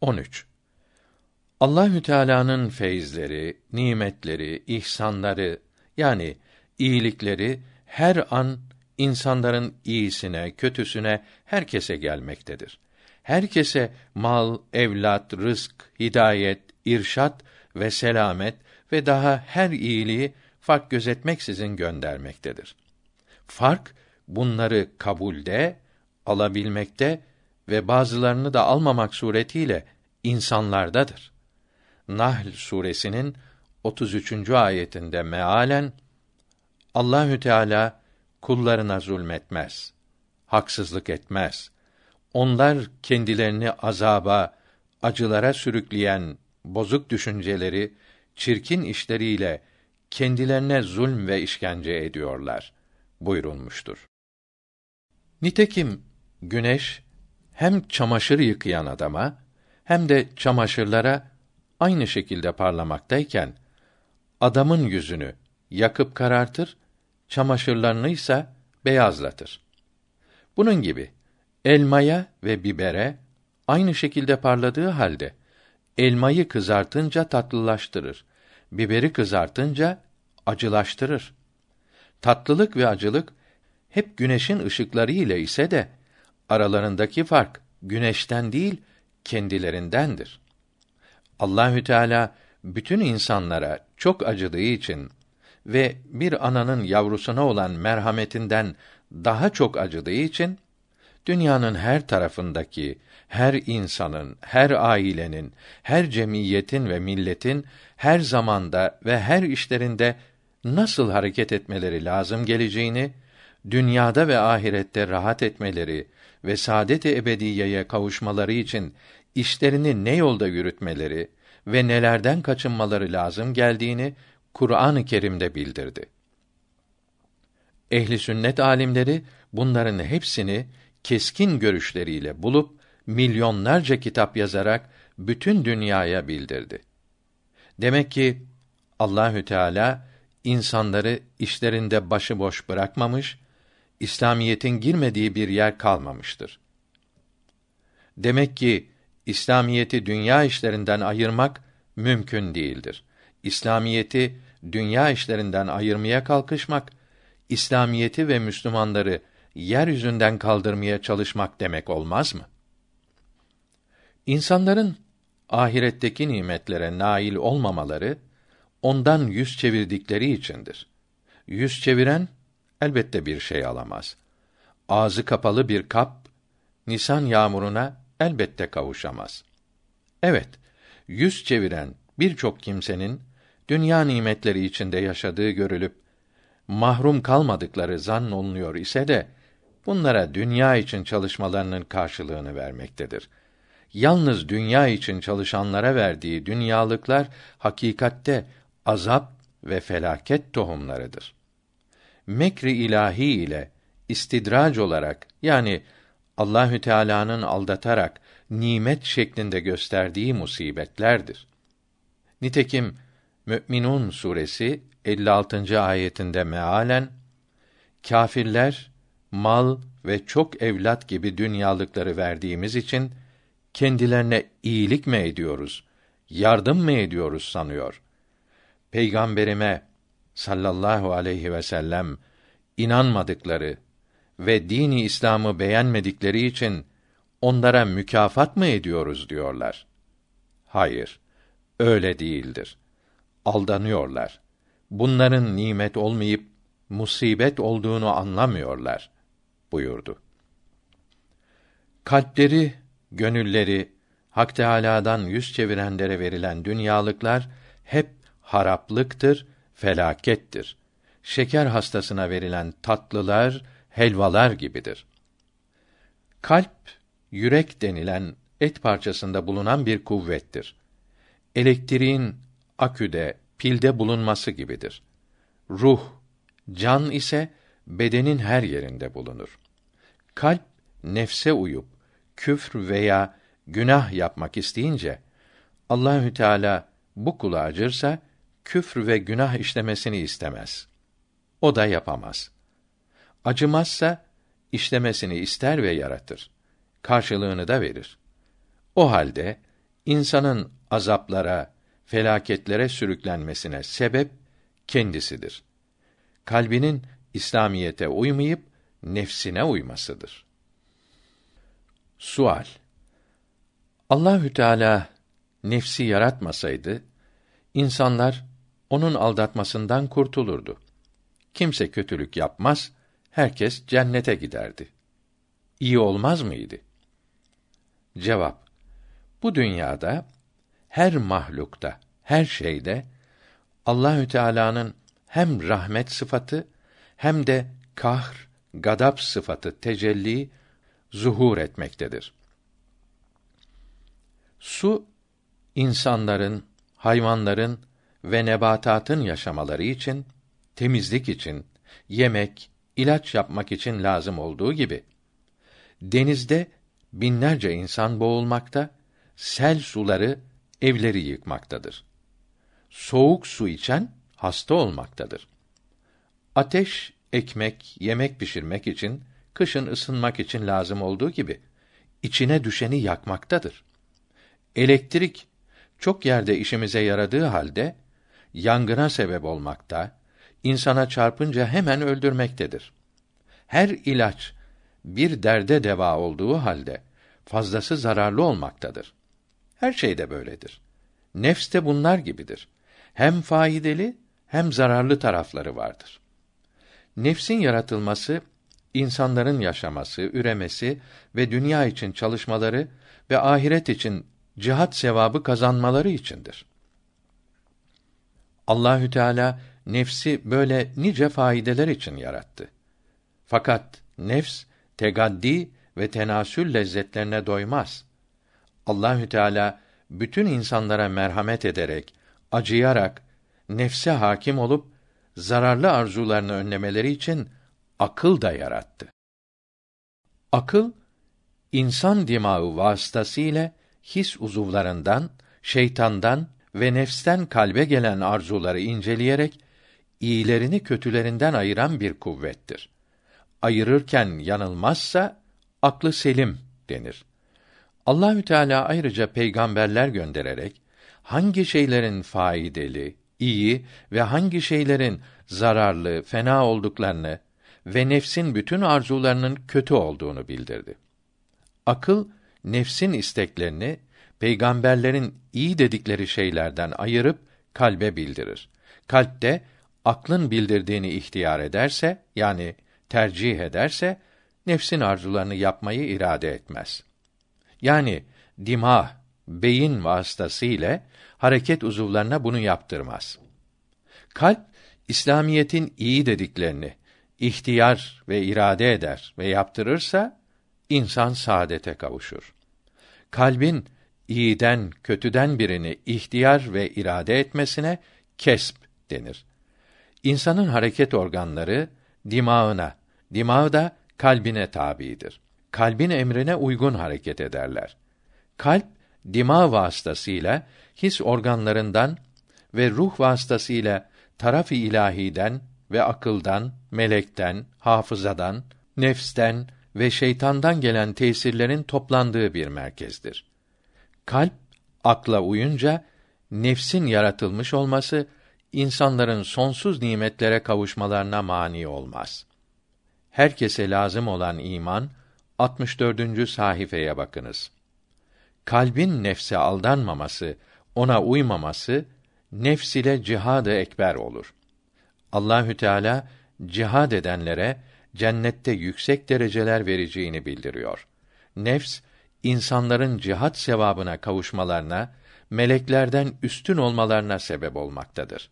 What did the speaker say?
13. Allahü Teala'nın feyizleri, nimetleri, ihsanları yani iyilikleri her an insanların iyisine, kötüsüne, herkese gelmektedir. Herkese mal, evlat, rızk, hidayet, irşat ve selamet ve daha her iyiliği fark gözetmeksizin göndermektedir. Fark bunları kabulde, alabilmekte ve bazılarını da almamak suretiyle insanlardadır. Nahl suresinin 33. ayetinde mealen Allahü Teala kullarına zulmetmez, haksızlık etmez. Onlar kendilerini azaba, acılara sürükleyen bozuk düşünceleri, çirkin işleriyle kendilerine zulm ve işkence ediyorlar buyurulmuştur. Nitekim güneş hem çamaşır yıkayan adama hem de çamaşırlara aynı şekilde parlamaktayken adamın yüzünü yakıp karartır, çamaşırlarını ise beyazlatır. Bunun gibi elmaya ve bibere aynı şekilde parladığı halde elmayı kızartınca tatlılaştırır, biberi kızartınca acılaştırır. Tatlılık ve acılık hep güneşin ışıkları ile ise de aralarındaki fark güneşten değil kendilerindendir. Allahü Teala bütün insanlara çok acıdığı için ve bir ananın yavrusuna olan merhametinden daha çok acıdığı için dünyanın her tarafındaki her insanın, her ailenin, her cemiyetin ve milletin her zamanda ve her işlerinde nasıl hareket etmeleri lazım geleceğini, dünyada ve ahirette rahat etmeleri ve saadet-i ebediyeye kavuşmaları için işlerini ne yolda yürütmeleri ve nelerden kaçınmaları lazım geldiğini Kur'an-ı Kerim'de bildirdi. Ehli sünnet alimleri bunların hepsini keskin görüşleriyle bulup milyonlarca kitap yazarak bütün dünyaya bildirdi. Demek ki Allahü Teala insanları işlerinde başıboş bırakmamış, İslamiyetin girmediği bir yer kalmamıştır. Demek ki İslamiyeti dünya işlerinden ayırmak mümkün değildir. İslamiyeti dünya işlerinden ayırmaya kalkışmak, İslamiyeti ve Müslümanları yeryüzünden kaldırmaya çalışmak demek olmaz mı? İnsanların ahiretteki nimetlere nail olmamaları ondan yüz çevirdikleri içindir. Yüz çeviren elbette bir şey alamaz. Ağzı kapalı bir kap nisan yağmuruna elbette kavuşamaz. Evet, yüz çeviren birçok kimsenin dünya nimetleri içinde yaşadığı görülüp mahrum kalmadıkları zan olunuyor ise de bunlara dünya için çalışmalarının karşılığını vermektedir. Yalnız dünya için çalışanlara verdiği dünyalıklar hakikatte azap ve felaket tohumlarıdır. Mekri ilahi ile istidrac olarak yani Allahü Teala'nın aldatarak nimet şeklinde gösterdiği musibetlerdir. Nitekim Mü'minun suresi 56. ayetinde mealen kâfirler mal ve çok evlat gibi dünyalıkları verdiğimiz için kendilerine iyilik mi ediyoruz, yardım mı ediyoruz sanıyor. Peygamberime sallallahu aleyhi ve sellem inanmadıkları ve dini İslam'ı beğenmedikleri için onlara mükafat mı ediyoruz diyorlar. Hayır, öyle değildir. Aldanıyorlar. Bunların nimet olmayıp musibet olduğunu anlamıyorlar buyurdu. Kalpleri, gönülleri Hak Teâlâ'dan yüz çevirenlere verilen dünyalıklar hep haraplıktır, felakettir. Şeker hastasına verilen tatlılar, helvalar gibidir. Kalp, yürek denilen et parçasında bulunan bir kuvvettir. Elektriğin aküde, pilde bulunması gibidir. Ruh, can ise bedenin her yerinde bulunur. Kalp nefse uyup küfr veya günah yapmak isteyince Allahü Teala bu kula acırsa küfr ve günah işlemesini istemez. O da yapamaz. Acımazsa işlemesini ister ve yaratır. Karşılığını da verir. O halde insanın azaplara, felaketlere sürüklenmesine sebep kendisidir. Kalbinin İslamiyete uymayıp nefsine uymasıdır. Sual Allahü Teala nefsi yaratmasaydı insanlar onun aldatmasından kurtulurdu. Kimse kötülük yapmaz, herkes cennete giderdi. İyi olmaz mıydı? Cevap Bu dünyada her mahlukta, her şeyde Allahü Teala'nın hem rahmet sıfatı hem de kahr, gadap sıfatı tecelli zuhur etmektedir. Su insanların, hayvanların ve nebatatın yaşamaları için, temizlik için, yemek, ilaç yapmak için lazım olduğu gibi denizde binlerce insan boğulmakta, sel suları evleri yıkmaktadır. Soğuk su içen hasta olmaktadır. Ateş ekmek, yemek pişirmek için, kışın ısınmak için lazım olduğu gibi içine düşeni yakmaktadır. Elektrik çok yerde işimize yaradığı halde yangına sebep olmakta, insana çarpınca hemen öldürmektedir. Her ilaç bir derde deva olduğu halde fazlası zararlı olmaktadır. Her şey de böyledir. Nefs de bunlar gibidir. Hem faydalı hem zararlı tarafları vardır. Nefsin yaratılması insanların yaşaması, üremesi ve dünya için çalışmaları ve ahiret için cihat sevabı kazanmaları içindir. Allahü Teala nefsi böyle nice faydeler için yarattı. Fakat nefs tegaddi ve tenasül lezzetlerine doymaz. Allahü Teala bütün insanlara merhamet ederek, acıyarak nefse hakim olup zararlı arzularını önlemeleri için akıl da yarattı. Akıl insan dimağı vasıtasıyla his uzuvlarından, şeytandan ve nefsten kalbe gelen arzuları inceleyerek iyilerini kötülerinden ayıran bir kuvvettir. Ayırırken yanılmazsa aklı selim denir. Allahü Teala ayrıca peygamberler göndererek hangi şeylerin faydalı, iyi ve hangi şeylerin zararlı, fena olduklarını ve nefsin bütün arzularının kötü olduğunu bildirdi. Akıl nefsin isteklerini peygamberlerin iyi dedikleri şeylerden ayırıp kalbe bildirir. Kalpte aklın bildirdiğini ihtiyar ederse yani tercih ederse nefsin arzularını yapmayı irade etmez. Yani dimah, beyin vasıtasıyla hareket uzuvlarına bunu yaptırmaz. Kalp İslamiyetin iyi dediklerini ihtiyar ve irade eder ve yaptırırsa insan saadete kavuşur. Kalbin iyiden, kötüden birini ihtiyar ve irade etmesine kesp denir. İnsanın hareket organları dimağına, dimağı da kalbine tabidir. Kalbin emrine uygun hareket ederler. Kalp dimağ vasıtasıyla his organlarından ve ruh vasıtasıyla taraf-ı ilahiden ve akıldan, melekten, hafızadan, nefsten ve şeytandan gelen tesirlerin toplandığı bir merkezdir. Kalp akla uyunca nefsin yaratılmış olması insanların sonsuz nimetlere kavuşmalarına mani olmaz. Herkese lazım olan iman 64. sayfaya bakınız. Kalbin nefse aldanmaması, ona uymaması nefs ile cihad-ı ekber olur. Allahü Teala cihad edenlere cennette yüksek dereceler vereceğini bildiriyor. Nefs insanların cihat sevabına kavuşmalarına, meleklerden üstün olmalarına sebep olmaktadır.